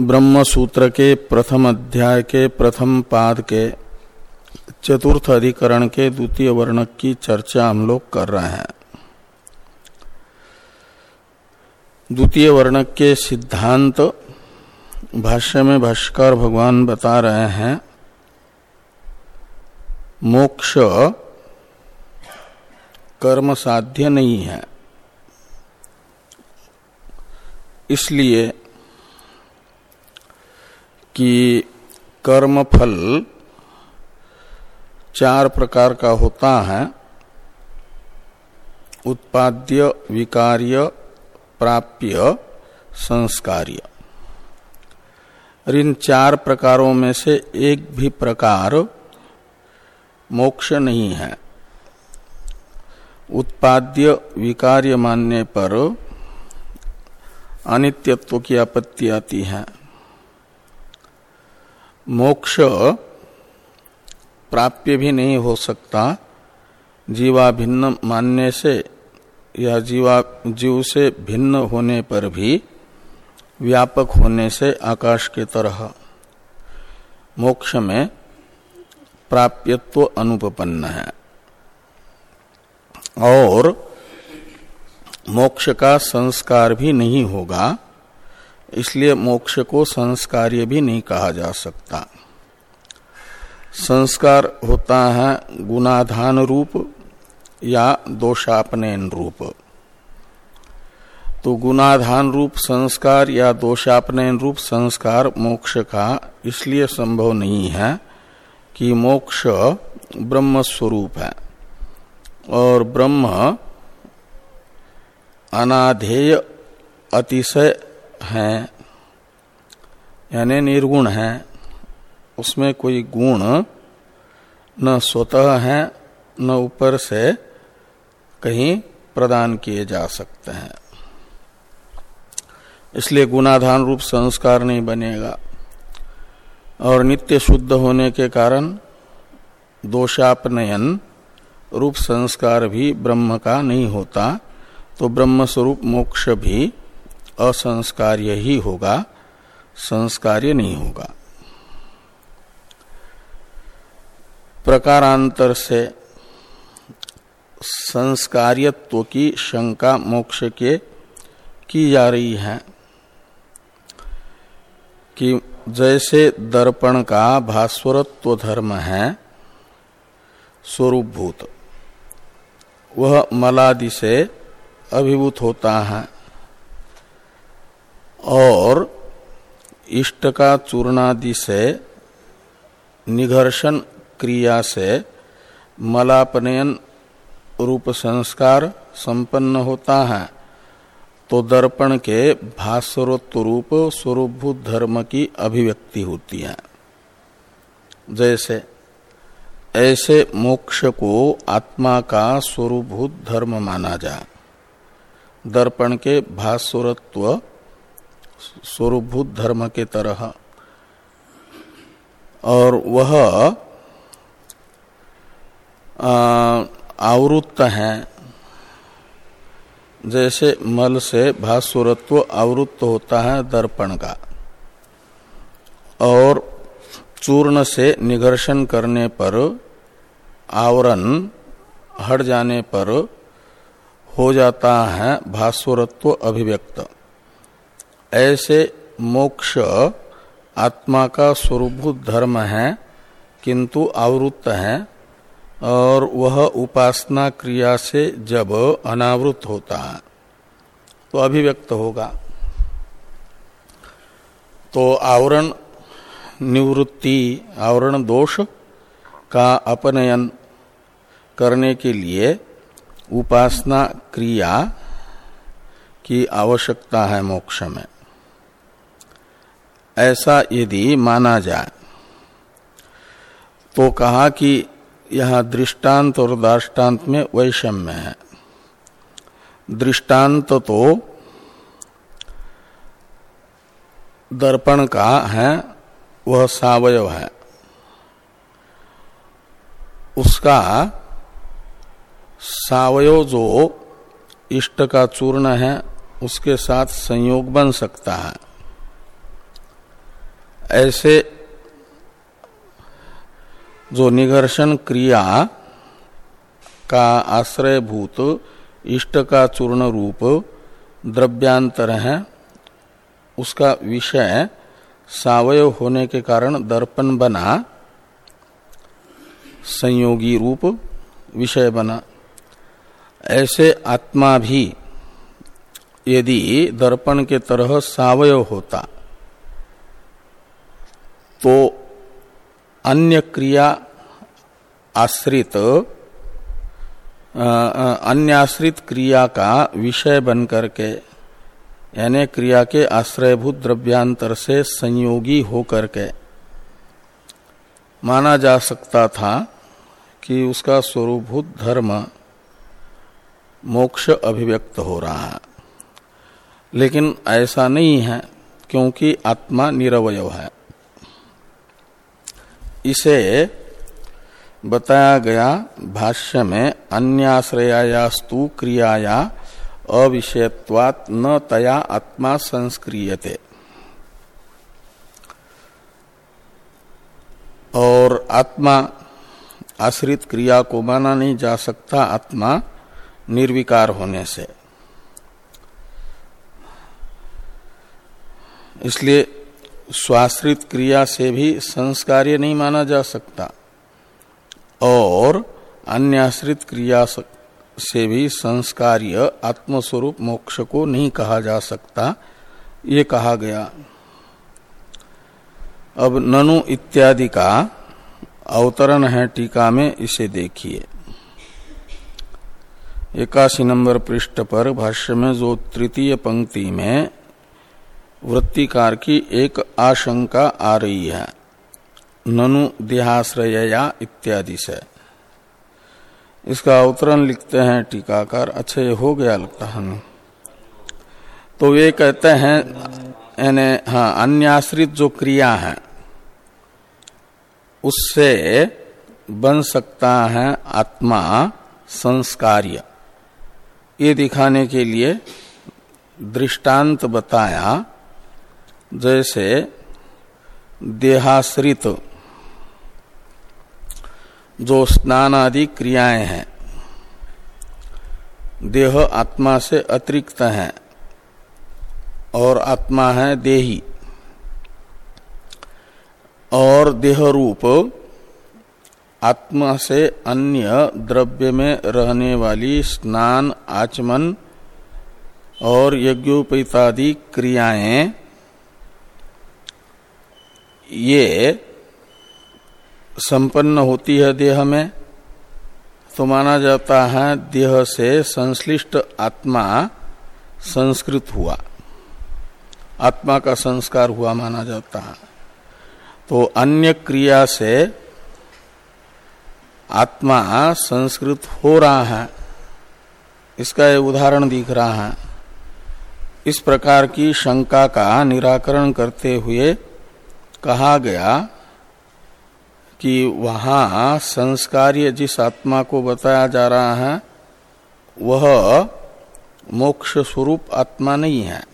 ब्रह्म सूत्र के प्रथम अध्याय के प्रथम पाद के चतुर्थ अधिकरण के द्वितीय वर्णक की चर्चा हम लोग कर रहे हैं। द्वितीय वर्णक के सिद्धांत भाष्य में भाष्कर भगवान बता रहे हैं, मोक्ष कर्म साध्य नहीं है। इसलिए कि कर्म फल चार प्रकार का होता है। उत्पाद्य, विकार्य, प्राप्य, संस्कार्य। इन चार प्रकारों में से एक भी प्रकार मोक्ष नहीं है। उत्पाद्य, विकार्य मानने पर अनित्यत्व की आपत्ति आती है। मोक्ष प्राप्य भी नहीं हो सकता। जीवा भिन्न मानने से या जीवा, जीव से भिन्न होने पर भी व्यापक होने से आकाश के तरह। मोक्ष में प्राप्यत्व अनुपन्न है। और मोक्ष का संस्कार भी नहीं होगा। इसलिए मोक्ष को संस्कार्य भी नहीं कहा जा सकता। संस्कार होता है गुणाधान रूप या दोषापनयन रूप। तो गुणाधान रूप संस्कार या दोषापनयन रूप संस्कार मोक्ष का इसलिए संभव नहीं है कि मोक्ष ब्रह्म स्वरूप है। और ब्रह्म अनाधेय अतिशय है, यानी निर्गुण है, उसमें कोई गुण न स्वतः है, न ऊपर से कहीं प्रदान किए जा सकते हैं। इसलिए गुणाधान रूप संस्कार नहीं बनेगा। और नित्य शुद्ध होने के कारण दोषापनयन रूप संस्कार भी ब्रह्म का नहीं होता तो ब्रह्म स्वरूप मोक्ष भी असंस्कार्य ही होगा संस्कार्य नहीं होगा। प्रकारांतर से संस्कार्यत्व की शंका मोक्ष के की जा रही है कि जैसे दर्पण का भास्वरत्व धर्म है स्वरूपभूत वह मलादि से अभिभूत होता है। और इष्ट का चूर्णादि से, निघर्षण क्रिया से मलापनयन रूप संस्कार संपन्न होता है। तो दर्पण के भास्वरोत्व रूप स्वरूपभूत धर्म की अभिव्यक्ति होती है। जैसे, ऐसे मोक्ष को आत्मा का स्वरूपभूत धर्म माना जाए। दर्पण के भास्वरत्व स्वरूपभूत धर्म के तरह। और वह आवृत्त है। जैसे मल से भास्वरत्व आवृत्त होता है दर्पण का। और चूर्ण से निघर्षण करने पर आवरण हट जाने पर हो जाता है भास्वरत्व अभिव्यक्त। ऐसे मोक्ष आत्मा का स्वरूभूत धर्म है, किंतु आवृत्त है, और वह उपासना क्रिया से जब अनावृत होता है तो अभिव्यक्त होगा। तो आवरण निवृत्ति, आवरण दोष का अपनयन करने के लिए उपासना क्रिया की आवश्यकता है मोक्ष में। ऐसा यदि माना जाए तो कहा कि यह दृष्टांत और दाष्टान्त में वैषम्य है। दृष्टांत तो दर्पण का है, वह सावयव है। उसका सावयव जो इष्ट का चूर्ण है, उसके साथ संयोग बन सकता है। ऐसे जो निघर्षण क्रिया का आश्रयभूत, इष्ट का चूर्ण रूप, द्रव्यांतर है, उसका विषय सावय होने के कारण दर्पण बना, संयोगी रूप, विषय बना। ऐसे आत्मा भी यदि दर्पण के तरह सावय होता तो अन्य क्रिया आश्रित अन्य आश्रित क्रिया का विषय बन करके यानी क्रिया के आश्रयभूत द्रव्यांतर से संयोगी होकर के माना जा सकता था कि उसका स्वरूपभूत धर्म मोक्ष अभिव्यक्त हो रहा है। लेकिन ऐसा नहीं है, क्योंकि आत्मा निरवय है। इसे बताया गया भाष्य में अन्याश्रयास्तु क्रियाया अविषयत्वात् न तया आत्मा संस्क्रियते। और आत्मा आश्रित क्रिया को माना नहीं जा सकता, आत्मा निर्विकार होने से। इसलिए स्वाश्रित क्रिया से भी संस्कार्य नहीं माना जा सकता। और अन्याश्रित क्रिया से भी संस्कार्य आत्मस्वरूप मोक्ष को नहीं कहा जा सकता। ये कहा गया। अब ननु इत्यादि का अवतरण है टीका में, इसे देखिए। इक्यासी नंबर पृष्ठ पर भाष्य में जो तृतीय पंक्ति में वृत्तिकार की एक आशंका आ रही है। ननु देहाश्रया इत्यादि से। इसका अवतरण लिखते हैं टीकाकार अच्छा हो गया लगता है तो वे कहते हैं, यानी हाँ अन्याश्रित जो क्रिया है, उससे बन सकता है आत्मा संस्कार्य। ये दिखाने के लिए दृष्टांत बताया जैसे देहाश्रित जो स्नान आदि क्रियाएँ हैं, देह आत्मा से अतिरिक्त है और आत्मा है देही और देह रूप आत्मा से अन्य द्रव्य में रहने वाली स्नान, आचमन और यज्ञोपितादि क्रियाएँ ये संपन्न होती है देह में तो माना जाता है देह से संश्लिष्ट आत्मा संस्कृत हुआ। आत्मा का संस्कार हुआ माना जाता है। तो अन्य क्रिया से आत्मा संस्कृत हो रहा है। इसका एक उदाहरण दिख रहा है। इस प्रकार की शंका का निराकरण करते हुए कहा गया कि वहाँ संस्कार्य जिस आत्मा को बताया जा रहा है, वह मोक्ष स्वरूप आत्मा नहीं है।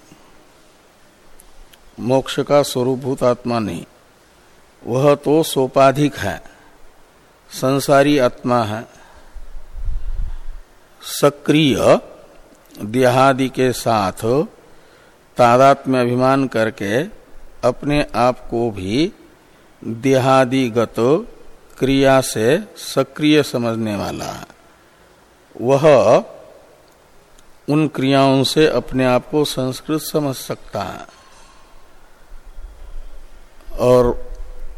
मोक्ष का स्वरूपभूत आत्मा नहीं। वह तो सोपाधिक है। संसारी आत्मा है। सक्रिय देहादि के साथ तादात्म्य अभिमान करके अपने आप को भी देहादिगत क्रिया से सक्रिय समझने वाला है। वह उन क्रियाओं से अपने आप को संस्कृत समझ सकता है। और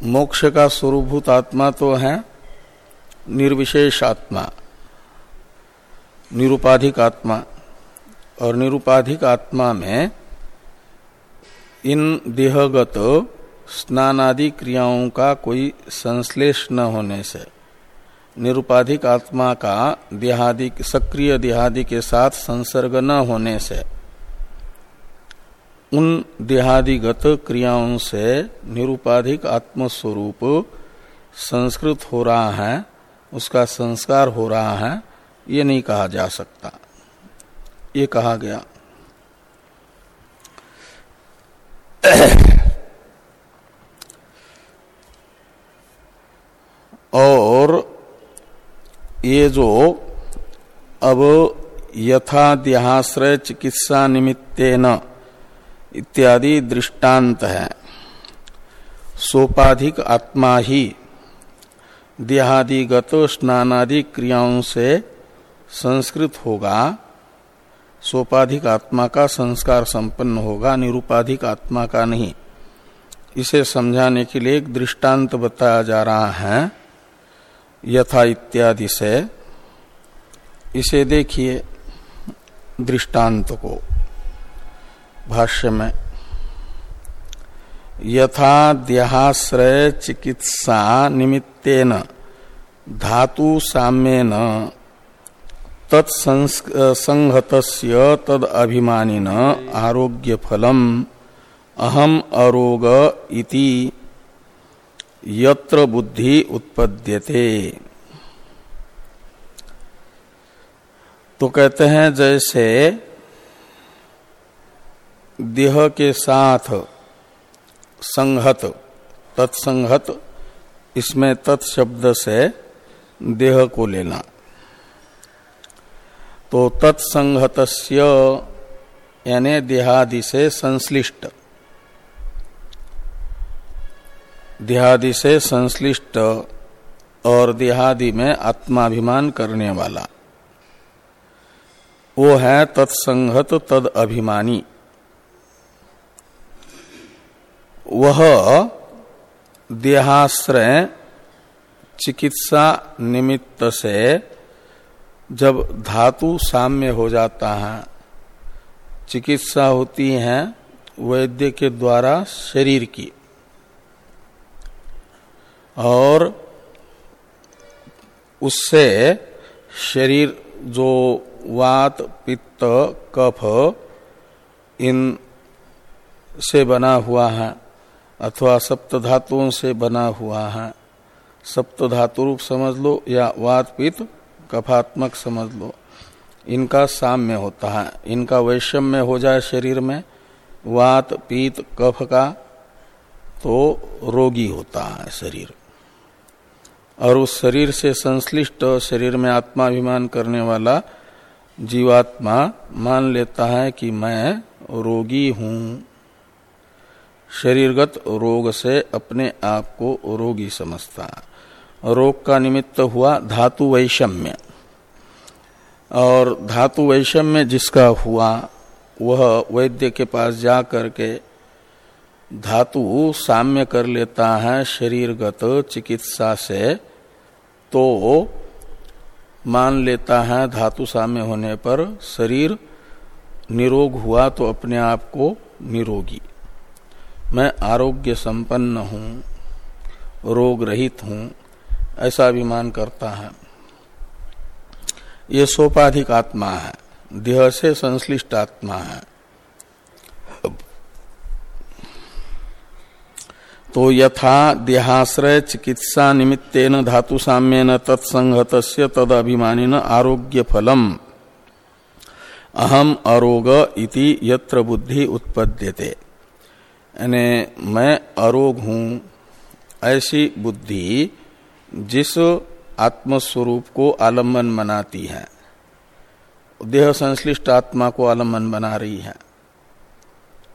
मोक्ष का स्वरूभूत आत्मा तो है निर्विशेष आत्मा, निरुपाधिक आत्मा। और निरुपाधिक आत्मा में इन देहगत स्नानादि क्रियाओं का कोई संश्लेष न होने से, निरुपाधिक आत्मा का देहादि, सक्रिय देहादि के साथ संसर्ग न होने से, उन देहादिगत क्रियाओं से निरुपाधिक आत्मस्वरूप संस्कृत हो रहा है, उसका संस्कार हो रहा है, ये नहीं कहा जा सकता। ये कहा गया। और ये जो अब यथा यथाद्याश्रय चिकित्सा निमित्तेन इत्यादि दृष्टांत है। सोपाधिक आत्मा ही देहादिगत स्नानादि क्रियाओं से संस्कृत होगा। सोपाधिक आत्मा का संस्कार संपन्न होगा, निरूपाधिक आत्मा का नहीं। इसे समझाने के लिए एक दृष्टांत बताया जा रहा है। यथा इत्यादि से। इसे देखिए दृष्टांत को। भाष्य में। यथा देहाश्रय चिकित्सा निमित्तेन धातु साम्येन तत्संहत तद अभिमानिन आरोग्य फलम अहम अरोग इति यत्र बुद्धि उत्पद्यते। तो कहते हैं जैसे देह के साथ संहत, तत्संहत, इसमें तत्शब्द से देह को लेना। तो तत्संहत यानी देहादि से संश्लिष्ट। देहादि से संश्लिष्ट और देहादि में आत्माभिमान करने वाला। वो है तत्संगत तद अभिमानी। वह देहाश्रय चिकित्सा निमित्त से जब धातु साम्य हो जाता है, चिकित्सा होती है वैद्य के द्वारा शरीर की। और उससे शरीर जो वात, पित्त, कफ, इन से बना हुआ है, अथवा सप्त धातुओं से बना हुआ है, सप्त धातु रूप समझ लो या वात, पित्त कफात्मक समझ लो। इनका साम्य होता है। इनका वैषम्य हो जाए शरीर में, वात, पीत, कफ का तो रोगी होता है शरीर। और उस शरीर से संश्लिष्ट शरीर में आत्माभिमान करने वाला जीवात्मा मान लेता है कि मैं रोगी हूँ। शरीरगत रोग से अपने आप को रोगी समझता है। रोग का निमित्त हुआ धातु वैषम्य। और धातु वैषम्य जिसका हुआ, वह वैद्य के पास जा करके धातु साम्य कर लेता है शरीरगत चिकित्सा से तो मान लेता है धातु साम्य होने पर शरीर निरोग हुआ तो अपने आप को निरोगी। मैं आरोग्य संपन्न हूँ, रोग रहित हूँ ऐसा अभिमान करता है। ये सोपाधिक आत्मा है। देह से संश्लिष्ट आत्मा है। तो यथा देहाश्रय चिकित्सा निमित्तेन धातु साम्यन तत्संगत तद अभिमानिन आरोग्य फलम। अहम अरोग इति यत्र बुद्धि उत्पद्यते। यानी मैं अरोग हूँ, ऐसी बुद्धि जिस आत्मस्वरूप को आलंबन बनाती है, देह संश्लिष्ट आत्मा को आलंबन बना रही है,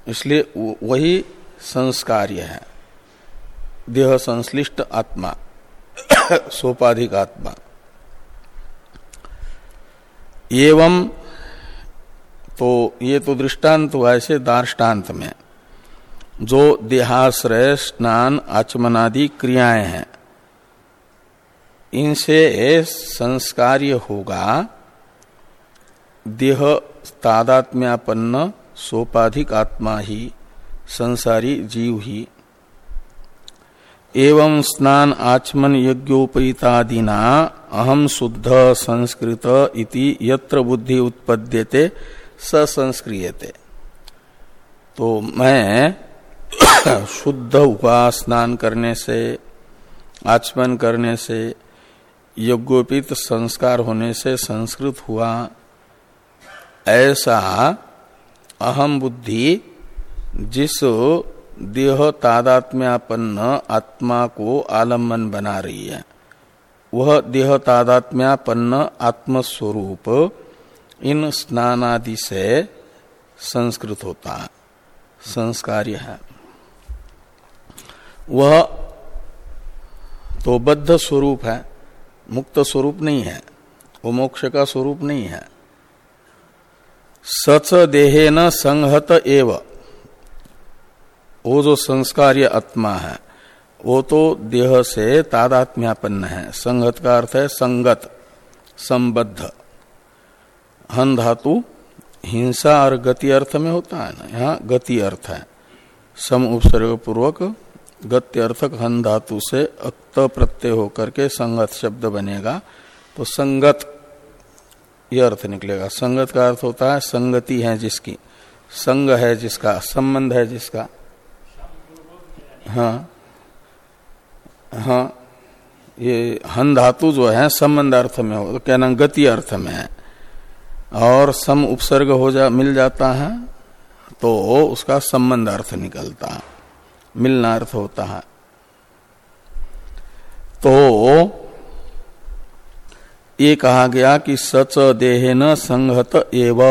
इसलिए वही संस्कार्य है। देह संश्लिष्ट आत्मा, सोपाधिक आत्मा। एवं तो ये तो दृष्टांत हुआ ऐसे दार्टान्त में, जो देहाश्रय, स्नान, आचमनादि क्रियाएँ हैं। इनसे संस्कार्य होगा। देह तादात्म्यापन्न, सोपाधिक आत्मा ही, संसारी जीव ही। एवं स्नान आचमन यज्ञोपैतादिना अहम शुद्ध संस्कृत इति यत्र बुद्धि उत्पद्यते, स संस्क्रियते। तो मैं शुद्ध उपास स्नान करने से, आचमन करने से यज्ञोपित संस्कार होने से संस्कृत हुआ। ऐसा अहम बुद्धि जिस देह तादात्म्यापन्न आत्मा को आलंबन बना रही है, वह देह तादात्म्यापन्न आत्मस्वरूप इन स्नानादि से संस्कृत होता। है है। वह तो बद्ध स्वरूप है। मुक्त स्वरूप नहीं है, वो मोक्ष का स्वरूप नहीं है। सच देहे न संहत एव। वो जो संस्कार्य आत्मा है, वो तो देह से तादात्म्यापन्न है। संगत का अर्थ है संगत, संबद्ध। हन धातु हिंसा और गति अर्थ में होता है ना, यहाँ गति अर्थ है। सम उपसर्ग पूर्वक गति अर्थक हन धातु से अक्त प्रत्यय होकर के संगत शब्द बनेगा तो संगत यह अर्थ निकलेगा। संगत का अर्थ होता है संगति है जिसकी। संग है जिसका, संबंध है जिसका। हाँ हाँ ये हन धातु जो है संबंध अर्थ में हो तो क्या नाम, गति अर्थ में है। और सम उपसर्ग हो जा, मिल जाता है तो उसका संबंध अर्थ निकलता है। मिलना अर्थ होता है। तो ये कहा गया कि सच देह न संहत एव।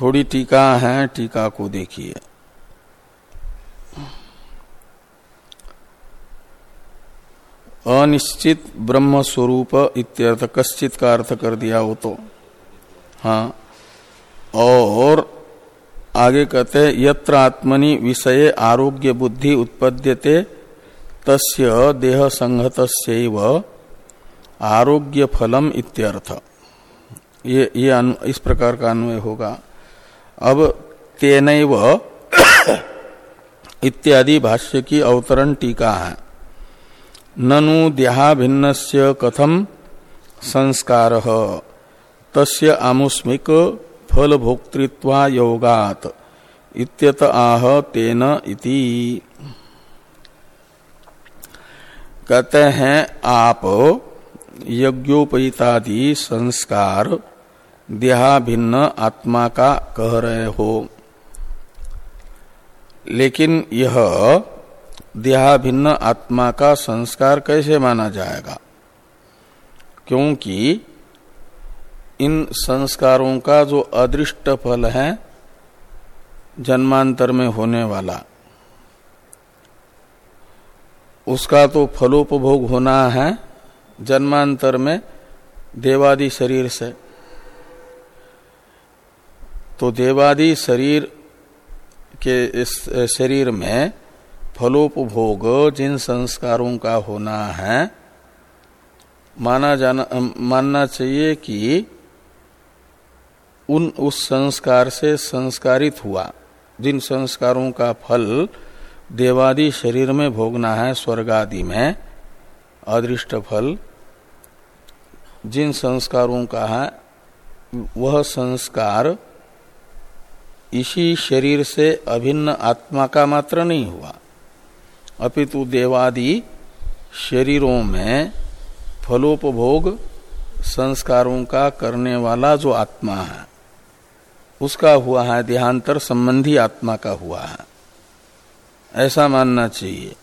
थोड़ी टीका है, टीका को देखिए। अनिश्चित ब्रह्म स्वरूप इत्यर्थ कश्चित का अर्थ कर दिया वो तो। हाँ और आगे कहते यत्र आत्मनि विषय आरोग्य बुद्धि उत्पद्यते, तस्य देह संहत आरोग्य फलम इत्यर्थ। ये ये इस प्रकार का अन्वय होगा। अब तेन इत्यादि भाष्य की अवतरण टीका है। ननु देहा भिन्न कथम संस्कार, तस्य आमुस्मिक फल भोक्तृत्वा योगात। इत्यत आह तेन इति। कहते हैं आप यज्ञोपैतादि संस्कार देहा भिन्न आत्मा का कह रहे हो। लेकिन यह देहा भिन्न आत्मा का संस्कार कैसे माना जाएगा? क्योंकि इन संस्कारों का जो अदृष्ट फल है, जन्मांतर में होने वाला। उसका तो फलोपभोग होना है जन्मांतर में देवादि शरीर से। तो देवादि शरीर के इस शरीर में फलोपभोग जिन संस्कारों का होना है, माना जाना, मानना चाहिए कि उन उस संस्कार से संस्कारित हुआ, जिन संस्कारों का फल देवादि शरीर में भोगना है स्वर्ग आदि में, अदृष्ट फल, जिन संस्कारों का है, वह संस्कार इसी शरीर से अभिन्न आत्मा का मात्र नहीं हुआ। अपितु देवादि शरीरों में फलोपभोग संस्कारों का करने वाला जो आत्मा है उसका हुआ है, देहांतर संबंधी आत्मा का हुआ है। ऐसा मानना चाहिए।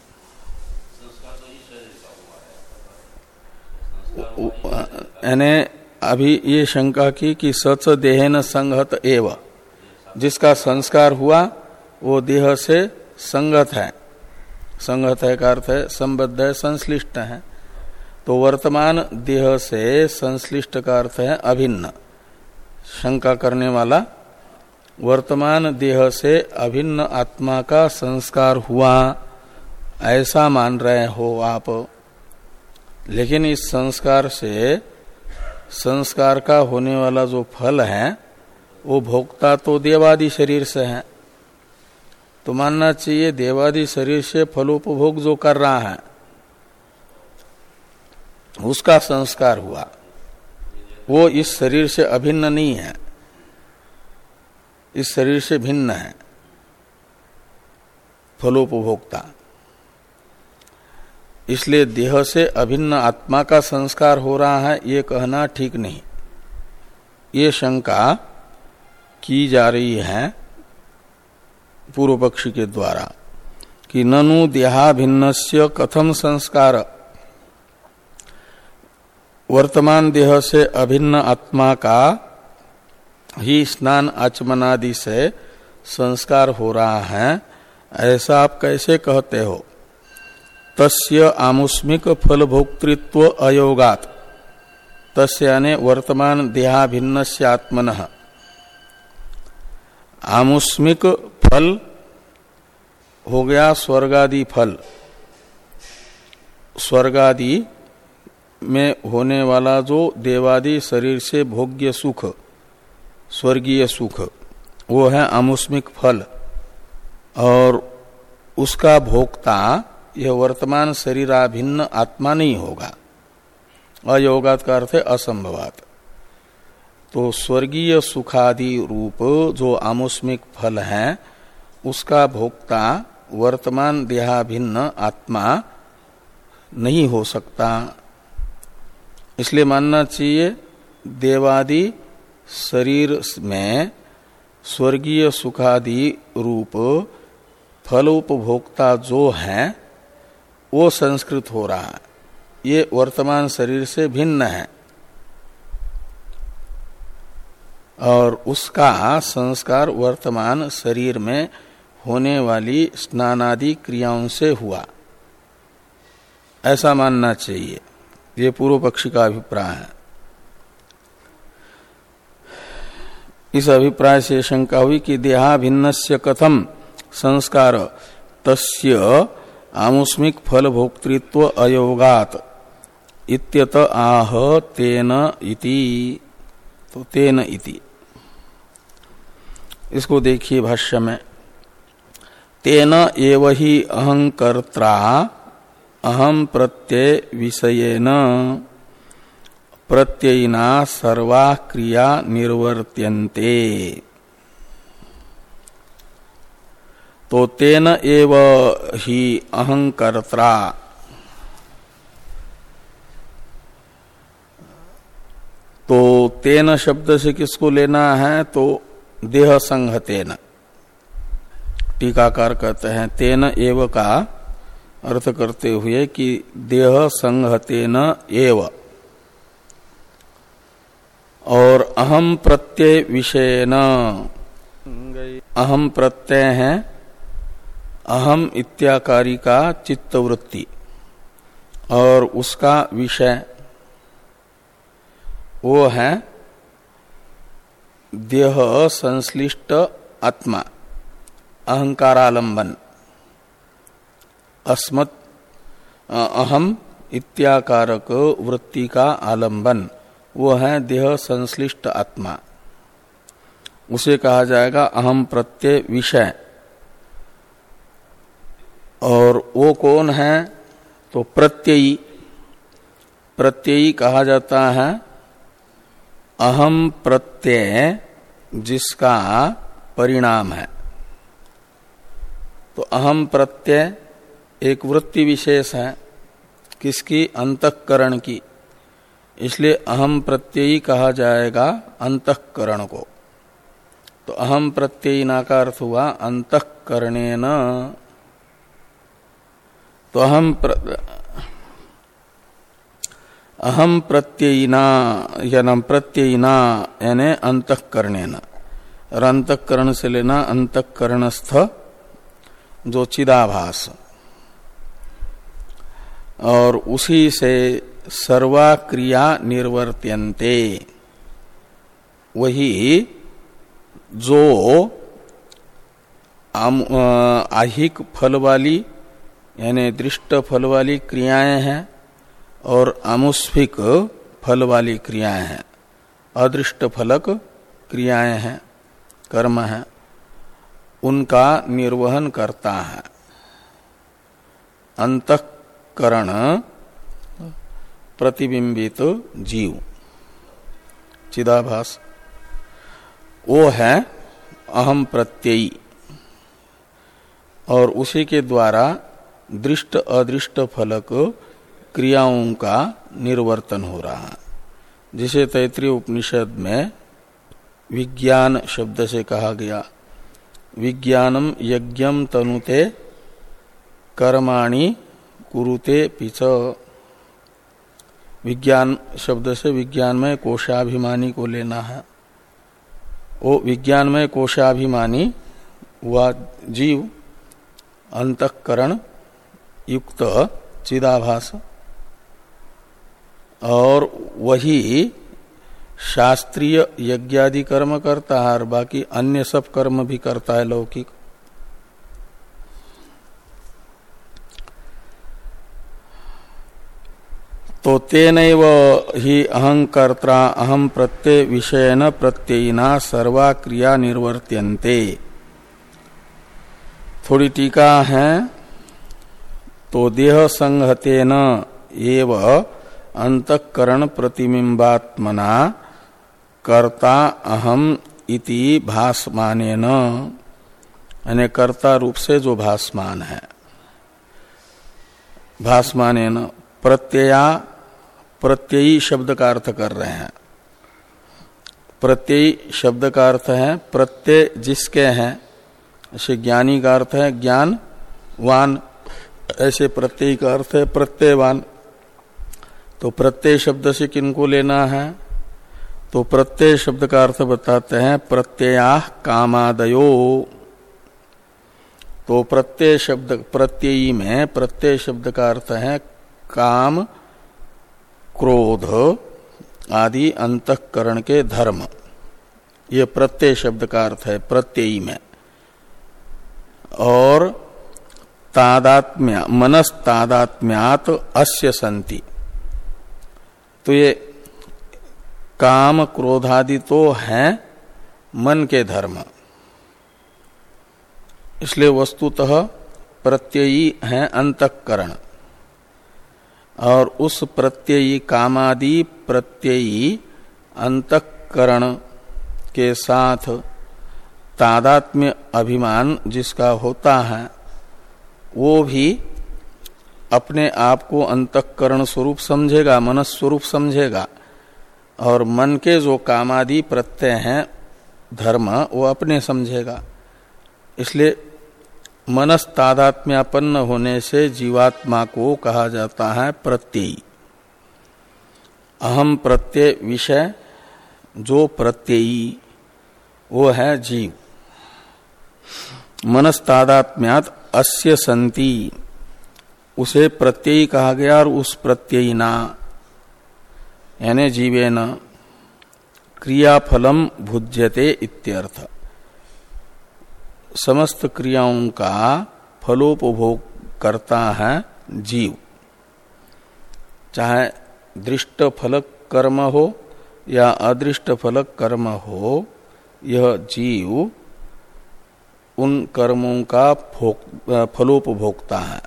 यानी अभी ये शंका की कि सच देह न संगत एव, जिसका संस्कार हुआ, वो देह से संगत है। संगत है का अर्थ है संबद्ध है, संश्लिष्ट है। तो वर्तमान देह से संश्लिष्ट का अर्थ है अभिन्न। शंका करने वाला वर्तमान देह से अभिन्न आत्मा का संस्कार हुआ, ऐसा मान रहे हो आप। लेकिन इस संस्कार से, संस्कार का होने वाला जो फल है, वो भोक्ता तो देवादि शरीर से है। तो मानना चाहिए, देवादि शरीर से फलोपभोग जो कर रहा है, उसका संस्कार हुआ। वो इस शरीर से अभिन्न नहीं है। इस शरीर से भिन्न है। फलोपभोक्ता। इसलिए देह से अभिन्न आत्मा का संस्कार हो रहा है, ये कहना ठीक नहीं। ये शंका की जा रही है पूर्व पक्षी के द्वारा कि ननु देहाभिन्न से कथम संस्कार। वर्तमान देह से अभिन्न आत्मा का ही स्नान आचमनादि से संस्कार हो रहा है, ऐसा आप कैसे कहते हो? तस्य आमुष्मिक फल भोक्तृत्व अयोगात तस्याने वर्तमान देहाभिन्न से आत्मन आमुष्मिक फल हो गया स्वर्गादि फल। स्वर्गादि में होने वाला जो देवादि शरीर से भोग्य सुख स्वर्गीय सुख, वो है आमुष्मिक फल, और उसका भोक्ता यह वर्तमान शरीराभिन्न आत्मा नहीं होगा। अयोगात का अर्थ है असंभवात। तो स्वर्गीय सुखादि रूप जो आमुष्मिक फल है, उसका भोक्ता वर्तमान देहाभिन्न आत्मा नहीं हो सकता। इसलिए मानना चाहिए, देवादि शरीर में स्वर्गीय सुखादि रूप फल उपभोक्ता जो है, वो संस्कृत हो रहा है। ये वर्तमान शरीर से भिन्न है। और उसका संस्कार वर्तमान शरीर में होने वाली स्नानादि क्रियाओं से हुआ। ऐसा मानना चाहिए। ये पूर्व पक्षी का अभिप्राय है। इस अभिप्राय से शंका हुई कि देहाभिन्न कथम संस्कार तस्य आमुष्मिक फल भोक्तृत्व अयोगात इत्यत आह तेन इति। तो तेन इति। इसको देखिए भाष्य में। तेन एव ही अहंकर्त्रा अहम प्रत्यय विषयेन। प्रत्ययिना सर्वा क्रिया निर्वर्त्यन्ते। तो तेन एव ही अहंकर्त्रा। तो तेन शब्द से किसको लेना है? तो देह संघतेन टीकाकार कहते हैं, तेन एव का अर्थ करते हुए कि देह संहतेन एव। और अहम प्रत्यय विषय न अहम प्रत्यय है अहम इत्याकारी का चित्तवृत्ति और उसका विषय। वो है देह संश्लिष्ट आत्मा, अहंकारालंबन, अस्मत्, अहम इत्याकारक वृत्ति का आलंबन। वो है देह संश्लिष्ट आत्मा। उसे कहा जाएगा अहम प्रत्यय विषय। और वो कौन है? तो प्रत्ययी। प्रत्ययी कहा जाता है अहम प्रत्यय, जिसका परिणाम है। तो अहम प्रत्यय एक वृत्ति विशेष है, किसकी? अंतकरण की। इसलिए अहम प्रत्ययी कहा जाएगा अंतकरण को। तो अहम प्रत्ययी ना का अर्थ हुआ अंतकरणे तो अहम प्र... अहम प्रत्ययिना या नाम प्रत्ययिना यानी अंतकरणे न और अंतकरण से लेना अंतकरणस्थ, जो चिदाभास। और उसी से सर्वा क्रिया निर्वर्त्यन्ते। वही जो आहिक फल वाली यानी दृष्ट फल वाली क्रियाएँ हैं और आमुष्फिक फल वाली क्रियाएँ हैं। अदृष्ट फलक क्रियाएँ हैं, कर्म है, उनका निर्वहन करता है। अंतक करण प्रतिबिंबित जीव। चिदाभास। वो है अहम प्रत्ययी। और उसी के द्वारा दृष्ट अदृष्ट फलक क्रियाओं का निर्वर्तन हो रहा है। जिसे तैतृय उपनिषद में विज्ञान शब्द से कहा गया। विज्ञानम यज्ञम तनुते कर्माणि कुरुते पिच। विज्ञान शब्द से विज्ञान में कोशाभिमानी को लेना है। वो विज्ञान में कोशाभिमानी हुआ जीव, अंतकरण युक्त चिदाभास। और वही शास्त्रीय यज्ञादि कर्म करता है और बाकी अन्य सब कर्म भी करता है लौकिक। तो तेन ही अहंकर्ता अहम प्रत्यय विषयन प्रत्ययिना सर्वा क्रिया निर्वर्त्यन्ते। थोड़ी टीका है तो देह संहतेन एव अंतकरण प्रतिबिंबात्मना कर्ता अहम इति भासमान यानी कर्ता रूप से जो भासमान है। भासमान प्रत्यया प्रत्ययी शब्द का अर्थ कर रहे हैं। प्रत्ययी शब्द का अर्थ है प्रत्यय जिसके हैं, ऐसे ज्ञानी का अर्थ है ज्ञान वान, ऐसे प्रत्यय का अर्थ है प्रत्ययवान तो प्रत्यय शब्द से किनको लेना है? तो प्रत्यय शब्द का अर्थ बताते हैं प्रत्यया कामादयो। तो प्रत्यय शब्द, प्रत्ययी में प्रत्यय शब्द का अर्थ है काम क्रोध आदि अंतकरण के धर्म। ये प्रत्यय शब्द का अर्थ है प्रत्ययी में। और तादात्म्य मनस तादात्म्यात अस्य संति। तो ये काम क्रोधादि तो हैं मन के धर्म। इसलिए वस्तुतः प्रत्ययी है अंतकरण। और उस प्रत्ययी कामादि प्रत्ययी अंतकरण के साथ तादात्म्य अभिमान जिसका होता है, वो भी अपने आप को अंतकरण स्वरूप समझेगा मनस स्वरूप समझेगा। और मन के जो कामादि प्रत्यय हैं, धर्म, वो अपने समझेगा। इसलिए मनस तादात्म्यापन्न होने से जीवात्मा को कहा जाता है प्रत्यय। अहम प्रत्यय विषय, जो प्रत्ययी, वो है जीव। मनस तादात्म्यात अस्य संति, उसे प्रत्ययी कहा गया और उस प्रत्ययिना यानी जीवेन क्रियाफलम भुज्यते इत्यर्थ। समस्त क्रियाओं का फलोपभोग करता है जीव। चाहे दृष्ट फलक कर्म हो या अदृष्ट फलक कर्म हो, यह जीव उन कर्मों का फलोपभोक्ता है।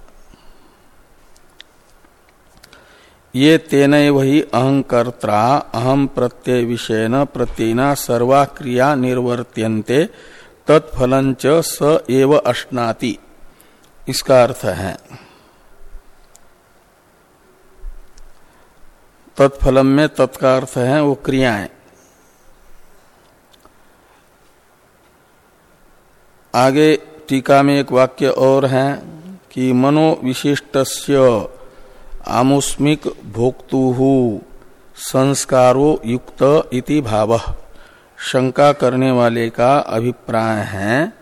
ये तेन वही अहंकर्ता अहम प्रत्यय विषय प्रत्ययना सर्वा क्रिया निर्वर्त्यन्ते तत्फलंच स एव अश्नाति। इसका अर्थ है, तत्फलम में तत्का अर्थ है वो क्रियाएँ। आगे टीका में एक वाक्य और है कि मनोविशिष्टस्य आमुस्मिक भोक्तु संस्कारो युक्त इति भाव। शंका करने वाले का अभिप्राय है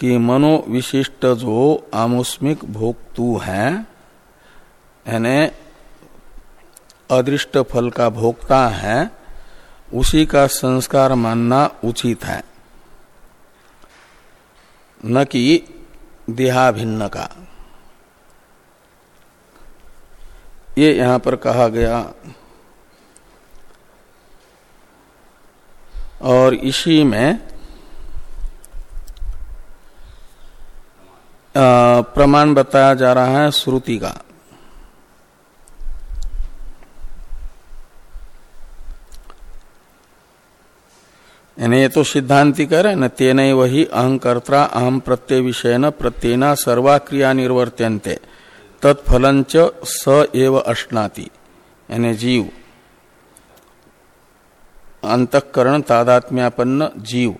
कि मनोविशिष्ट जो आमुस्मिक भोक्तु है, यानी अदृष्ट फल का भोक्ता है, उसी का संस्कार मानना उचित है। न कि देहाभिन्न का। ये यहाँ पर कहा गया और इसी में प्रमाण बताया जा रहा है श्रुति का। यानी ये तो सिद्धांति है, न तेन वही अहंकर्ता अहम प्रत्यय विषय न प्रत्येना सर्वा क्रिया निर्वर्त्यंते तत्फलंच स एव अश्नाति यानी जीव। अंतकरण तादात्म्यापन्न जीव।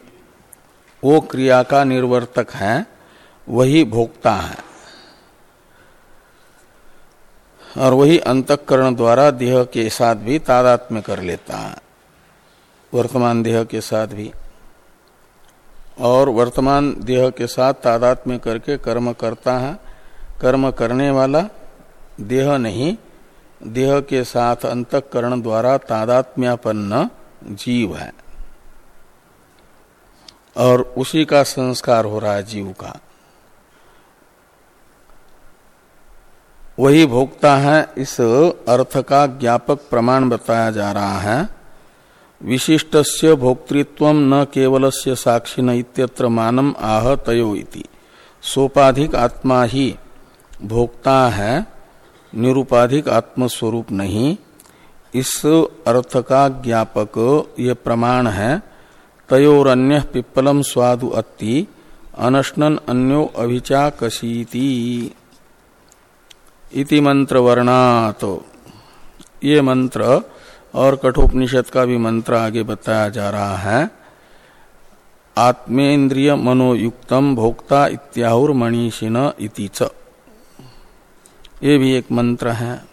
वो क्रिया का निर्वर्तक है, वही भोक्ता है। और वही अंतकरण द्वारा देह के साथ भी तादात्म्य कर लेता है। वर्तमान देह के साथ भी। और वर्तमान देह के साथ तादात्म्य करके कर्म करता है। कर्म करने वाला देह नहीं, देह के साथ अंतकरण द्वारा तादात्म्यपन्न जीव है। और उसी का संस्कार हो रहा है जीव का। वही भोक्ता है, इस अर्थ का ज्ञापक प्रमाण बताया जा रहा है। विशिष्ट से भोक्तृत्व न केवल से साक्षी इत्यत्र मानम आह तयो सोपाधिक आत्मा ही भोक्ता है, निरुपाधिक आत्मस्वरूप नहीं। इस अर्थ का ज्ञापक ये प्रमाण है, तयोरन्य पिप्पलम स्वादु अति अनशनन अन्यो अभिचा कशीति इति मंत्र वर्णात। ये मंत्र और कठोपनिषद का भी मंत्र आगे बताया जा रहा है। आत्मेन्द्रिय मनोयुक्तम भोक्ता इत्याहुर मणिषिन इति च। ये भी एक मंत्र है।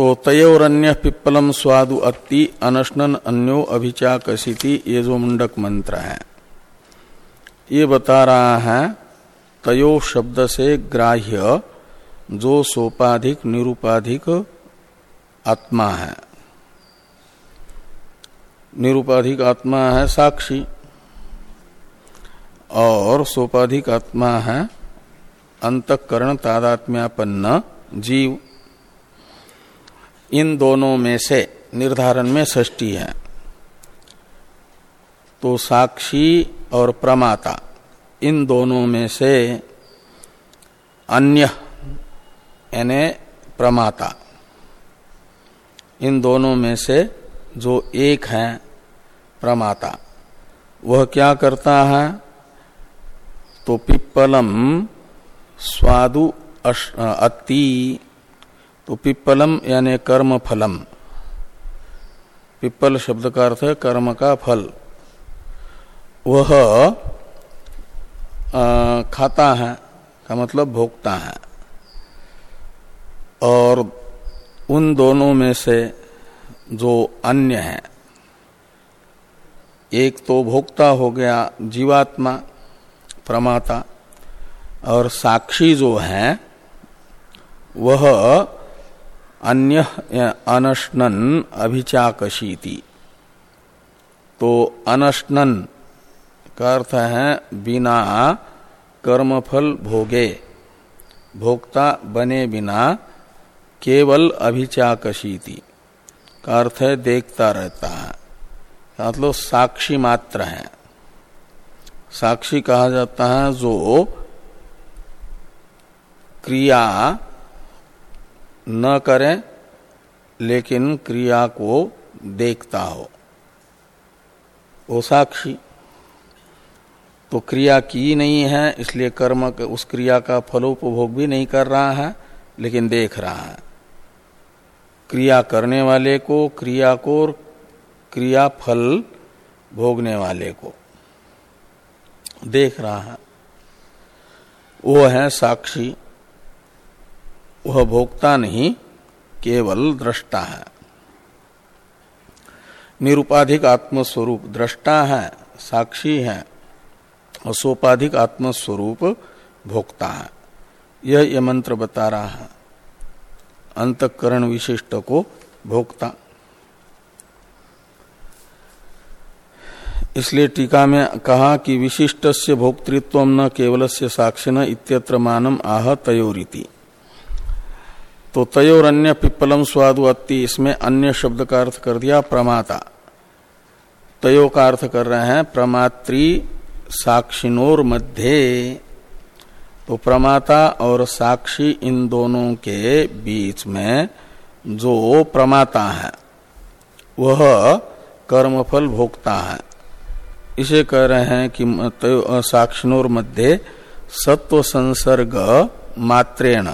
तो तयोरन्य पिप्पलम स्वादु अति अनशनन अन्यो अभिचा कसिति ये जो मुंडक मंत्र है। ये बता रहा है, तयो शब्द से ग्राह्य, जो सोपाधिक निरुपाधिक आत्मा है। निरुपाधिक आत्मा है साक्षी, और सोपाधिक आत्मा है अंतकरण तादात्म्यापन्न जीव। इन दोनों में से निर्धारण में षष्टि है। तो साक्षी और प्रमाता, इन दोनों में से अन्य, यानी प्रमाता, इन दोनों में से जो एक है प्रमाता, वह क्या करता है? तो पिप्पलम स्वादु अति तो पिप्पलम यानी कर्म फलम पिप्पल शब्द का अर्थ है कर्म का फल। वह खाता है, का मतलब भोगता है। और उन दोनों में से जो अन्य है, एक तो भोक्ता हो गया जीवात्मा, प्रमाता, और साक्षी जो है, वह अन्य अनशनन अभिचाकशीति। तो अनशनन का अर्थ है बिना कर्मफल भोगे। भोक्ता बने बिना केवल अभिचाकशीति। का अर्थ है देखता रहता है। मतलब साक्षी मात्र है। साक्षी कहा जाता है जो क्रिया न करें, लेकिन क्रिया को देखता हो। वो साक्षी तो क्रिया की नहीं है, इसलिए कर्म उस क्रिया का फलोपभोग भी नहीं कर रहा है, लेकिन देख रहा है। क्रिया करने वाले को, क्रिया को क्रिया फल भोगने वाले को। देख रहा है। वो है साक्षी। वह भोक्ता नहीं, केवल दृष्टा है। निरुपाधिक आत्मस्वरूप दृष्टा है, साक्षी है, और सोपाधिक आत्मस्वरूप भोक्ता है। यह यह मंत्र बता रहा है। अंतकरण विशिष्ट को भोक्ता। इसलिए टीका में कहा कि विशिष्ट से भोक्तृत्व न केवल से साक्षिण इत्यत्र आह तयोरीति। तो तयोर अन्य पिप्पलम स्वादु अति इसमें अन्य शब्द का अर्थ कर दिया प्रमाता। तयो का अर्थ कर रहे हैं प्रमात्री साक्षिणोर मध्य। तो प्रमाता और साक्षी इन दोनों के बीच में जो प्रमाता है, वह कर्मफल भोगता है। इसे कह रहे हैं कि साक्षिणोर मध्य सत्व संसर्ग मात्रेण।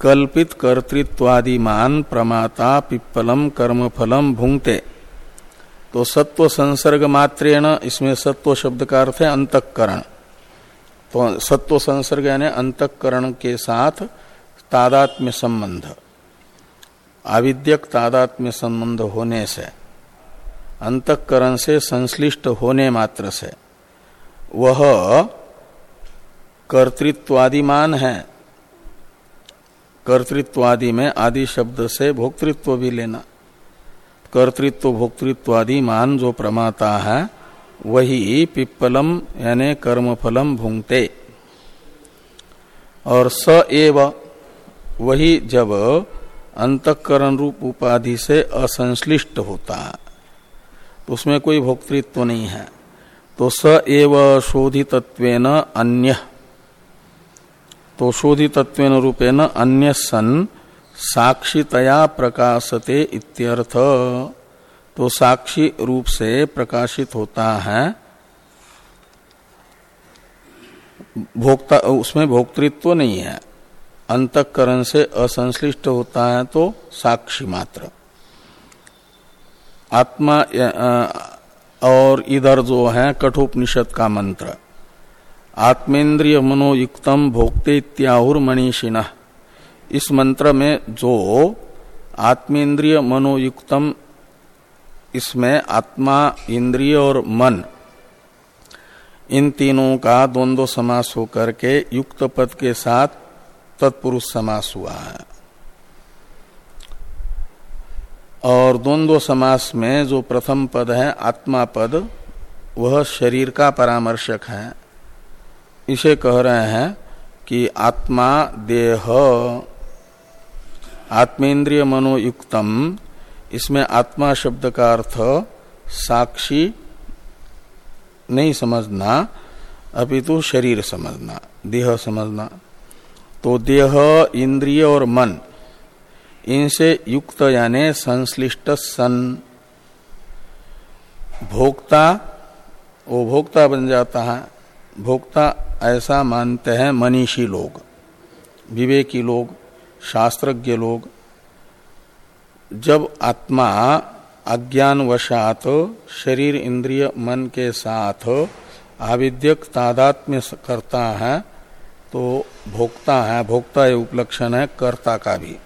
कल्पित कर्तृत्वादिमान प्रमाता पिप्पलम कर्मफलम भुंगते। तो सत्व संसर्ग मात्रेण, इसमें सत्व शब्द का अर्थ है अंतकरण। तो सत्व संसर्ग यानी अंतकरण के साथ तादात्म्य संबंध। आविद्यक तादात्म्य संबंध होने से, अंतकरण से संश्लिष्ट होने मात्र से, वह कर्तृत्वादिमान है। कर्तृत्वादि में आदि शब्द से भोक्तृत्व भी लेना। कर्तृत्व, भोक्तृत्वादि मान जो प्रमाता है, वही पिप्पलम, यानी कर्मफलम भूंगते। और स एव, वही जब अंतकरण रूप उपाधि से असंश्लिष्ट होता। है तो उसमें कोई भोक्तृत्व नहीं है। तो स एव शोधितत्वेन अन्य। तो शोधितत्वेन रूपेण अन्य सन साक्षितया प्रकाशते इत्यर्थ। तो साक्षी रूप से प्रकाशित होता है। भोक्ता, उसमें भोक्तृत्व नहीं है। अंतकरण से असंश्लिष्ट होता है तो साक्षी मात्र। आत्मा और इधर जो है कठोपनिषद का मंत्र। आत्मेन्द्रिय मनोयुक्तम भोक्ते इत्याहुर मनीषिण इस मंत्र में जो आत्मेन्द्रिय मनोयुक्तम इसमें आत्मा, इंद्रिय और मन, इन तीनों का द्वंद्व समास होकर के युक्त पद के साथ तत्पुरुष समास हुआ है। और द्वंद्व समास में जो प्रथम पद है आत्मा पद, वह शरीर का परामर्शक है। इसे कह रहे हैं कि आत्मा देह आत्मेन्द्रिय मनोयुक्तम इसमें आत्मा शब्द का अर्थ साक्षी नहीं समझना, अपितु शरीर समझना, देह समझना। तो देह, इंद्रिय और मन, इनसे युक्त यानी संश्लिष्ट सन। भोक्ता, वो भोक्ता बन जाता है। भोक्ता ऐसा मानते हैं मनीषी लोग, विवेकी लोग, शास्त्रज्ञ लोग। जब आत्मा अज्ञानवशात शरीर इंद्रिय मन के साथ आविद्यक तादात्म्य करता है तो भोक्ता है, भोक्ता ये उपलक्षण है कर्ता का भी।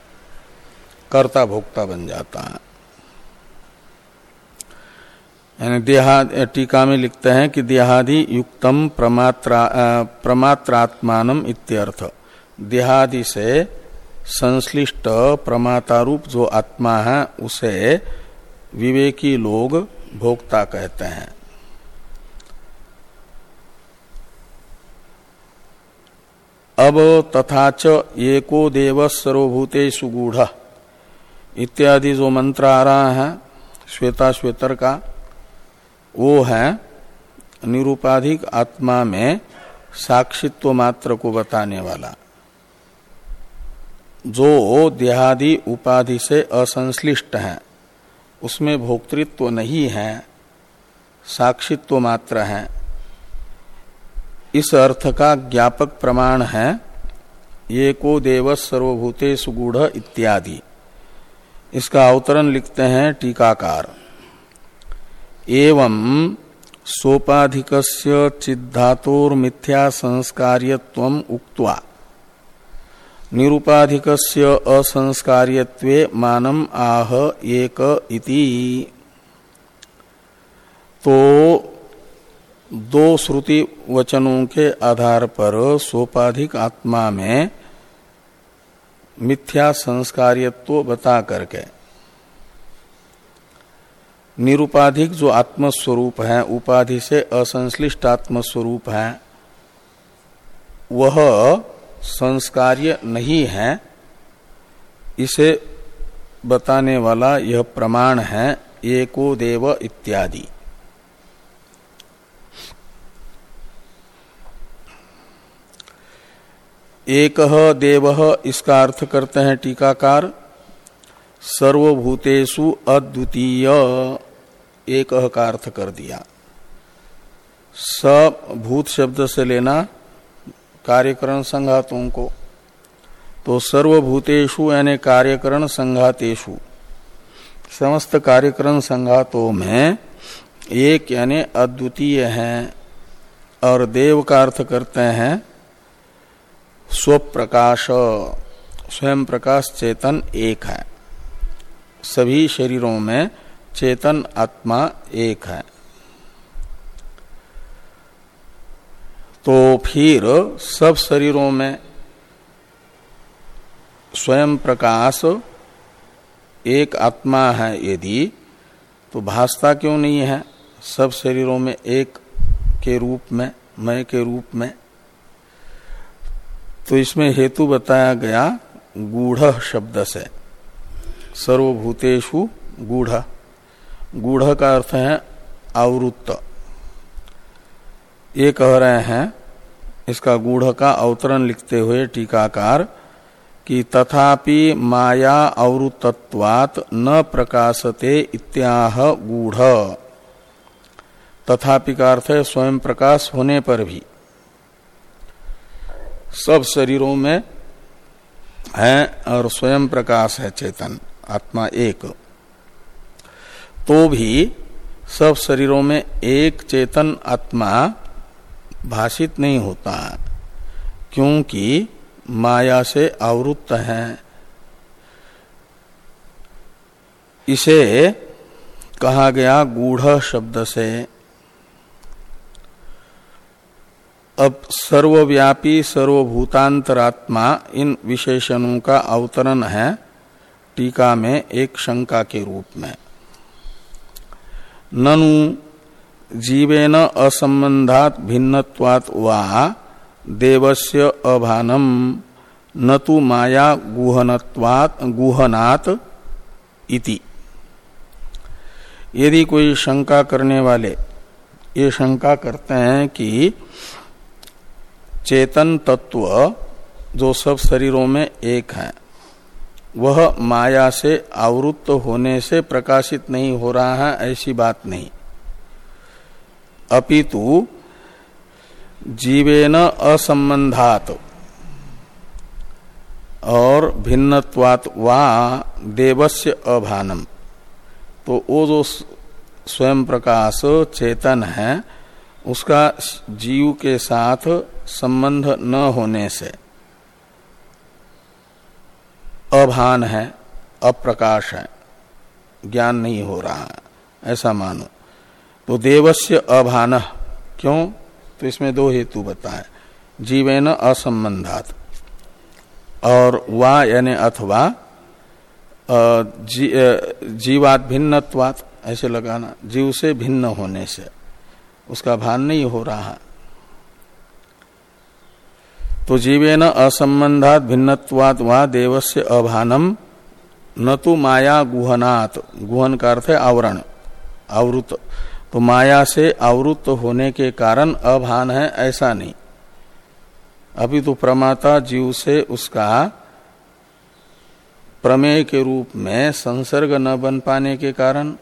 कर्ता भोक्ता बन जाता है। टीका में लिखते हैं कि देहादि युक्तम प्रमात्रा प्रमात्रात्मान इत्यर्थ। देहादि से संश्लिष्ट प्रमातारूप जो आत्मा है, उसे विवेकी लोग भोक्ता कहते हैं। अब तथा च एको देव सर्वभूते सुगूढ़ इत्यादि जो मंत्र आ रहा है, श्वेता श्वेतर का वो है निरूपाधिक आत्मा में साक्षित्व मात्र को बताने वाला। जो देहादि उपाधि से असंश्लिष्ट है, उसमें भोक्तृत्व नहीं है, साक्षित्व मात्र है। इस अर्थ का ज्ञापक प्रमाण है ये को देव सर्वभूते सुगूढ़ इत्यादि। इसका अवतरण लिखते हैं टीकाकार। एवं सोपाधिक चिद्धातोर मिथ्या संस्कार्यत्व उक्त्वा निरुपाधिक असंस्कार्यत्वे मानम आह एक इति। तो दो श्रुति वचनों के आधार पर सोपाधिक आत्मा में मिथ्या संस्कार्यत्व बता करके निरुपाधिक जो आत्मस्वरूप है, उपाधि से असंश्लिष्ट आत्मस्वरूप है, वह संस्कार्य नहीं है। इसे बताने वाला यह प्रमाण है, एको देव इत्यादि। एक देव, इसका अर्थ करते हैं टीकाकार, सर्वभूतेषु अद्वितीय। एक का अर्थ कर दिया। सब भूत शब्द से लेना कार्यकरण संघातों को। तो सर्वभूतेषु यानी कार्यकरण संघातेषु। समस्त कार्यकरण संघातों में एक यानी अद्वितीय है और देव का अर्थ करते हैं स्वप्रकाश। स्वयं प्रकाश चेतन एक है। सभी शरीरों में चेतन आत्मा एक है। तो फिर सब शरीरों में स्वयं प्रकाश एक आत्मा है यदि तो भासता क्यों नहीं है? सब शरीरों में एक के रूप में मय के रूप में। तो इसमें हेतु बताया गया गूढ़ शब्द से। सर्वभूतेषु गूढ़। गूढ़ का अर्थ है आवृत्त। ये कह रहे हैं, इसका गूढ़ का अवतरण लिखते हुए टीकाकार, कि तथापि माया आवृतत्वात न प्रकाशते इत्याह गूढ़। तथापि का अर्थ है स्वयं प्रकाश होने पर भी। सब शरीरों में है और स्वयं प्रकाश है चेतन, आत्मा एक। तो भी सब शरीरों में एक चेतन आत्मा भाषित नहीं होता है क्योंकि माया से आवृत्त है। इसे कहा गया गूढ़ शब्द से। अब सर्वव्यापी सर्वभूतांतरात्मा इन विशेषणों का अवतरण है टीका में एक शंका के रूप में। ननु जीवेन असंबंधात भिन्नत्वात् वा देवस्य अभानम। न तो माया गुहनत्वात गुहनात इति। यदि कोई शंका करने वाले ये शंका करते हैं कि चेतन तत्व जो सब शरीरों में एक है वह माया से आवृत्त होने से प्रकाशित नहीं हो रहा है, ऐसी बात नहीं। अपितु जीवेन असंबंधात और भिन्नवात वा देवस्य अभानम। तो वो जो स्वयं प्रकाश चेतन है, उसका जीव के साथ संबंध न होने से। अभान है अप्रकाश है ज्ञान नहीं हो रहा है ऐसा मानो। तो देवस्य अभान क्यों? तो इसमें दो हेतु बताए। जीवेन असंबंधात और वा यानी अथवा जी, जीवात भिन्नत्वात ऐसे लगाना जीव से भिन्न होने से उसका भान नहीं हो रहा तो जीवेन असंबंधात भिन्नत्वात वा देवस्य अभानम, न तो माया गुहनात। गुहन का अर्थ है आवरण। आवृत। तो माया से आवृत होने के कारण अभान है, ऐसा नहीं। अभी तो प्रमाता जीव से उसका प्रमेय के रूप में संसर्ग न बन पाने के कारण,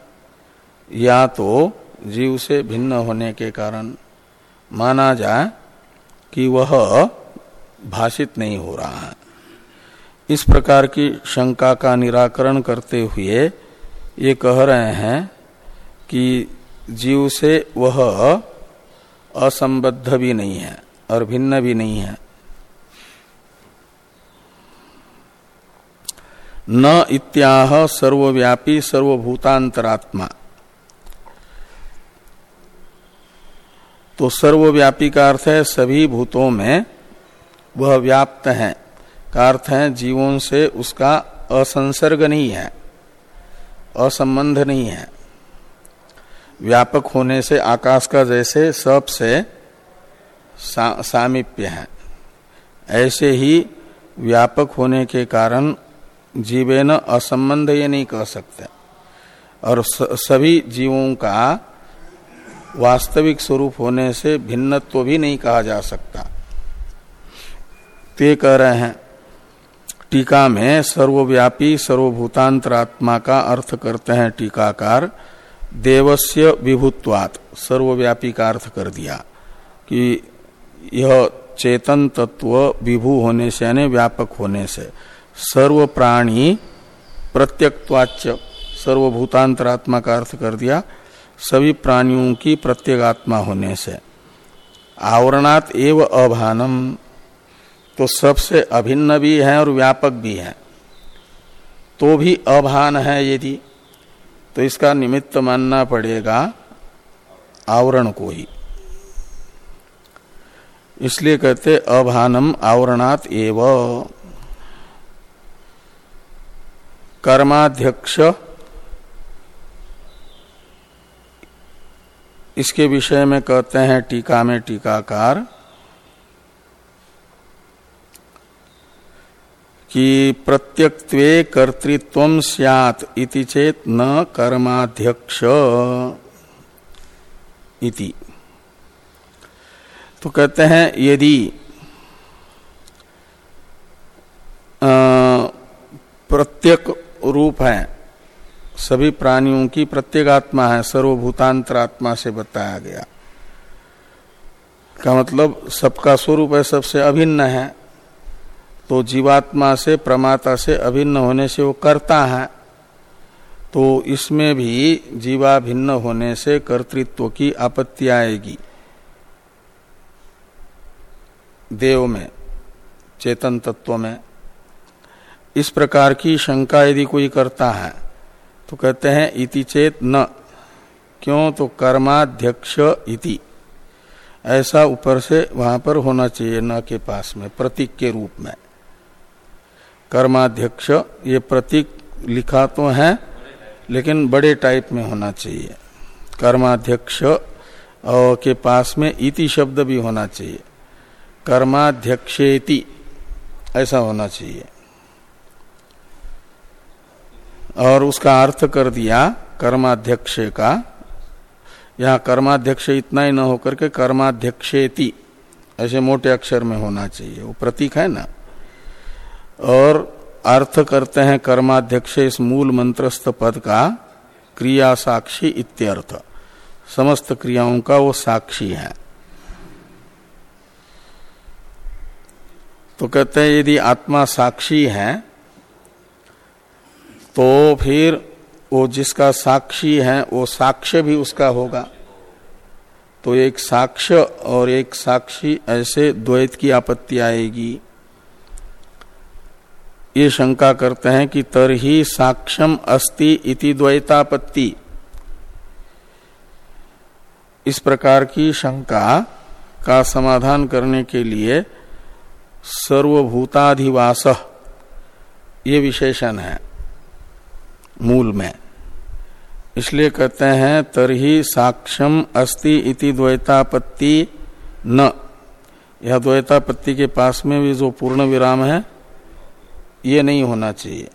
या तो जीव से भिन्न होने के कारण माना जाए कि वह भाषित नहीं हो रहा है। इस प्रकार की शंका का निराकरण करते हुए ये कह रहे हैं कि जीव से वह असंबद्ध भी नहीं है और भिन्न भी नहीं है। न इत्याह सर्वव्यापी सर्वभूतांतरात्मा। तो सर्वव्यापी का अर्थ है सभी भूतों में वह व्याप्त है। का अर्थ है जीवों से उसका असंसर्ग नहीं है असंबंध नहीं है। व्यापक होने से आकाश का जैसे सबसे सा, सामिप्य है। ऐसे ही व्यापक होने के कारण जीवे न असंबंध ये नहीं कह सकते। और सभी जीवों का वास्तविक स्वरूप होने से भिन्नत्व भी नहीं कहा जा सकता। ते कह रहे हैं, टीका में सर्वव्यापी सर्वभूतांतरात्मा का अर्थ करते हैं टीकाकार, देवस्य विभुत्वात। सर्वव्यापी का अर्थ कर दिया कि यह चेतन तत्व विभू होने से यानी व्यापक होने से, सर्व प्राणी प्रत्यक्वाच्य सर्वभूतांतरात्मा का अर्थ कर दिया, सभी प्राणियों की प्रत्येगात्मा होने से। आवरणात एव अभानम। तो सबसे अभिन्न भी है और व्यापक भी है। तो भी अभान है यदि तो इसका निमित्त मानना पड़ेगा आवरण को ही। इसलिए कहते अभानम आवरणात एव। कर्माध्यक्ष, इसके विषय में कहते हैं टीका में टीकाकार कि प्रत्यक्त्वे कर्तृत्व सियात इति चेत न कर्माध्यक्ष इति। तो कहते हैं, यदि प्रत्यक रूप है, सभी प्राणियों की प्रत्येगात्मा है सर्वभूतांतरात्मा से बताया गया। का मतलब सबका स्वरूप है, सबसे अभिन्न है तो जीवात्मा से प्रमाता से अभिन्न होने से वो करता है। तो इसमें भी जीवा भिन्न होने से कर्तृत्व की आपत्ति आएगी। देव में, चेतन तत्व में, इस प्रकार की शंका यदि कोई करता है तो कहते हैं, इति चेत न। क्यों? तो कर्माध्यक्ष इति। ऐसा ऊपर से वहाँ पर होना चाहिए, न के पास में, प्रतीक के रूप में। कर्माध्यक्ष, ये प्रतीक लिखा तो है, लेकिन बड़े टाइप में होना चाहिए। कर्माध्यक्ष के पास में इति शब्द भी होना चाहिए। कर्माध्यक्षेति, ऐसा होना चाहिए। और उसका अर्थ कर दिया, कर्माध्यक्ष का। यहाँ कर्माध्यक्ष इतना ही न होकर के कर्माध्यक्षेति, ऐसे मोटे अक्षर में होना चाहिए। वो प्रतीक है ना? और अर्थ करते हैं कर्माध्यक्ष इस मूल मंत्रस्थ पद का क्रिया साक्षी इत्यर्थ। समस्त क्रियाओं का वो साक्षी है। तो कहते हैं, यदि आत्मा साक्षी है तो फिर वो जिसका साक्षी है, वो साक्ष्य भी उसका होगा। तो एक साक्ष्य और एक साक्षी ऐसे द्वैत की आपत्ति आएगी। ये शंका करते हैं कि तरही साक्षम अस्ति इति द्वैतापत्ति। इस प्रकार की शंका का समाधान करने के लिए सर्वभूताधिवास ये विशेषण है मूल में। इसलिए कहते हैं, तरही साक्षम अस्ति इति द्वैतापत्ति न। यह द्वैतापत्ति के पास में भी जो पूर्ण विराम है ये नहीं होना चाहिए।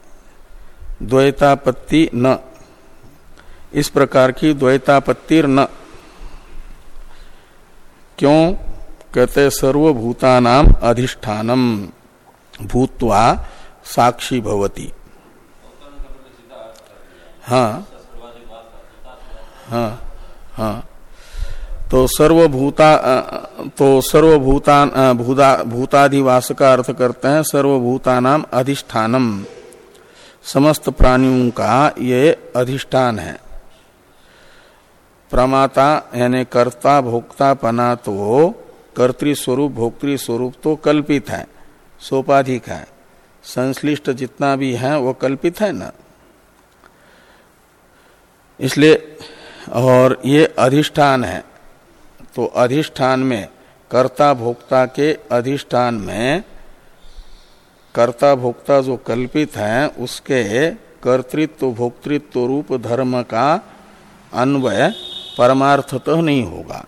द्वैतापत्ति न। इस प्रकार की द्वैतापत्तिर न। क्यों? कहते सर्वभूता नाम अधिष्ठानम भूतवा साक्षी भवती। हाँ। हाँ हाँ। तो सर्वभूता तो सर्वभूतान भूता भूताधिवास का अर्थ करते हैं सर्वभूता नाम अधिष्ठानम। समस्त प्राणियों का ये अधिष्ठान है। प्रमाता यानी कर्ता, भोक्ता पना तो कर्तृस्वरूप भोक्तृ स्वरूप तो कल्पित है, सोपाधिक है। संश्लिष्ट जितना भी है, वो कल्पित है ना। इसलिए और ये अधिष्ठान है। तो अधिष्ठान में कर्ता भोक्ता के अधिष्ठान में कर्ता भोक्ता जो कल्पित है, उसके कर्तृत्व भोक्तृत्व रूप धर्म का अन्वय परमार्थतः तो नहीं होगा।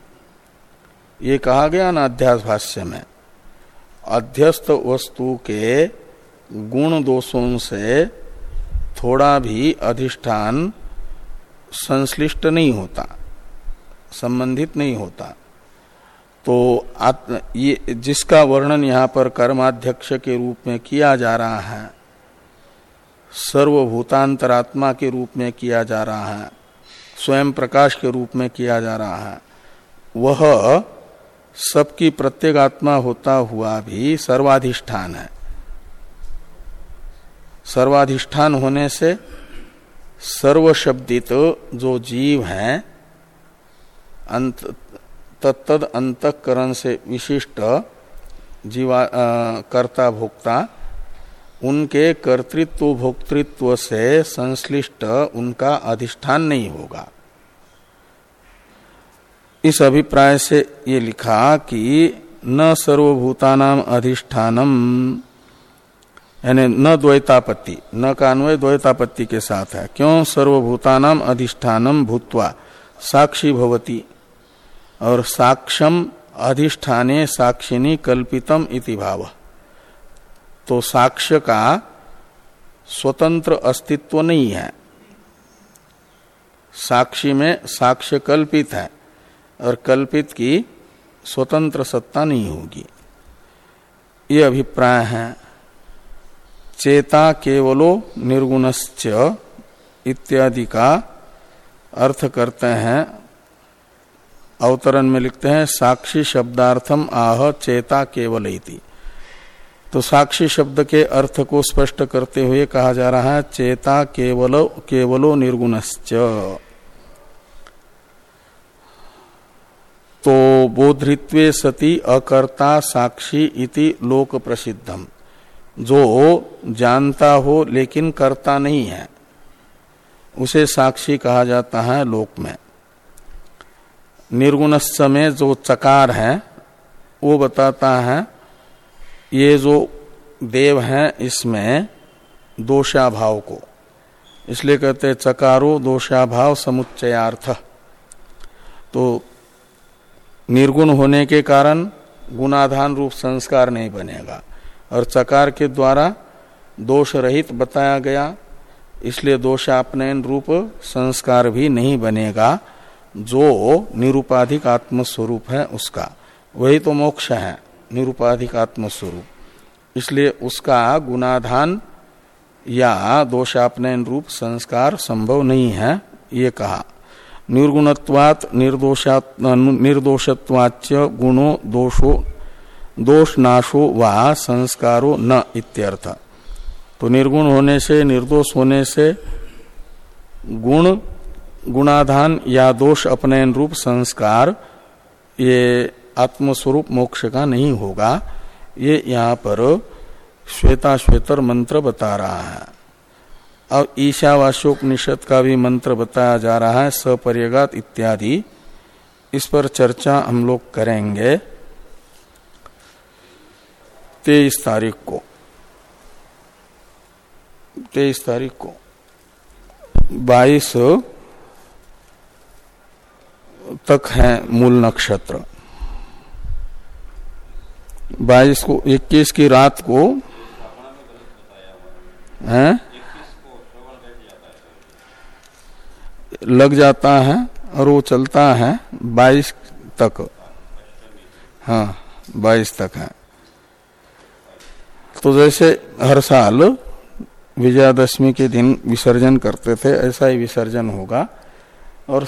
ये कहा गया ना अध्यास भाष्य में। अध्यस्त वस्तु के गुण दोषों से थोड़ा भी अधिष्ठान संश्लिष्ट नहीं होता। संबंधित नहीं होता। तो आत्म ये, जिसका वर्णन यहाँ पर कर्माध्यक्ष के रूप में किया जा रहा है, सर्वभूतांतरात्मा के रूप में किया जा रहा है, स्वयं प्रकाश के रूप में किया जा रहा है, वह सबकी प्रत्येक आत्मा होता हुआ भी सर्वाधिष्ठान है। सर्वाधिष्ठान होने से सर्वशब्दित जो जीव है अंत, तत्तद अंतकरण से विशिष्ट जीवा कर्ता भोक्ता, उनके कर्तृत्व भोक्तृत्व से संश्लिष्ट उनका अधिष्ठान नहीं होगा। इस अभिप्राय से ये लिखा कि न सर्वभूतानाम अधिष्ठानम, यानी न द्वैतापत्ति, न का अन्वय द्वैतापत्ति के साथ है। क्यों सर्वभूतानाम अधिष्ठानम भूतवा साक्षी भवती? और साक्षम अधिष्ठाने साक्षिनी कल्पितम इति भाव। तो साक्ष्य का स्वतंत्र अस्तित्व नहीं है। साक्षी में साक्ष्य कल्पित है और कल्पित की स्वतंत्र सत्ता नहीं होगी। ये अभिप्राय है। चेता केवलो निर्गुणश्च इत्यादि का अर्थ करते हैं अवतरण में लिखते हैं, साक्षी शब्दार्थम आह चेता केवल तो साक्षी शब्द के अर्थ को स्पष्ट करते हुए कहा जा रहा है, चेता केवलो केवलो निर्गुणश्च। तो बोधृत्वे सती अकर्ता साक्षी इति लोक प्रसिद्धम जो जानता हो लेकिन करता नहीं है, उसे साक्षी कहा जाता है लोक में। निर्गुण में जो चकार है, वो बताता है, ये जो देव है इसमें दोषाभाव को। इसलिए कहते हैं, चकारो दोषाभाव समुच्चयार्थ। तो निर्गुण होने के कारण गुणाधान रूप संस्कार नहीं बनेगा। और चकार के द्वारा दोष रहित बताया गया, इसलिए दोषापनयन रूप संस्कार भी नहीं बनेगा। जो निरुपाधिक आत्मस्वरूप है उसका। वही तो मोक्ष है, निरुपाधिक आत्मस्वरूप। इसलिए उसका गुणाधान या दोषापनयन रूप संस्कार संभव नहीं है, ये कहा। निर्गुणत्वात निर्दोषात निर्दोषत्वाच गुणो दोषो दोष नाशो व संस्कारो न इत्यर्थ। तो निर्गुण होने से, निर्दोष होने से गुण गुणाधान या दोष अपनयन रूप संस्कार, ये आत्मस्वरूप मोक्ष का नहीं होगा। ये यहाँ पर श्वेता श्वेतर मंत्र बता रहा है। और ईशावास्योपनिषद का भी मंत्र बताया जा रहा है, सपर्यगात इत्यादि। इस पर चर्चा हम लोग करेंगे तेईस तारीख को। तेईस तारीख को। बाईस तक है मूल नक्षत्र। बाईस को इक्कीस की रात को, है? लग जाता है और वो चलता है बाईस तक। हाँ बाईस तक है। तो जैसे हर साल विजयादशमी के दिन विसर्जन करते थे, ऐसा ही विसर्जन होगा और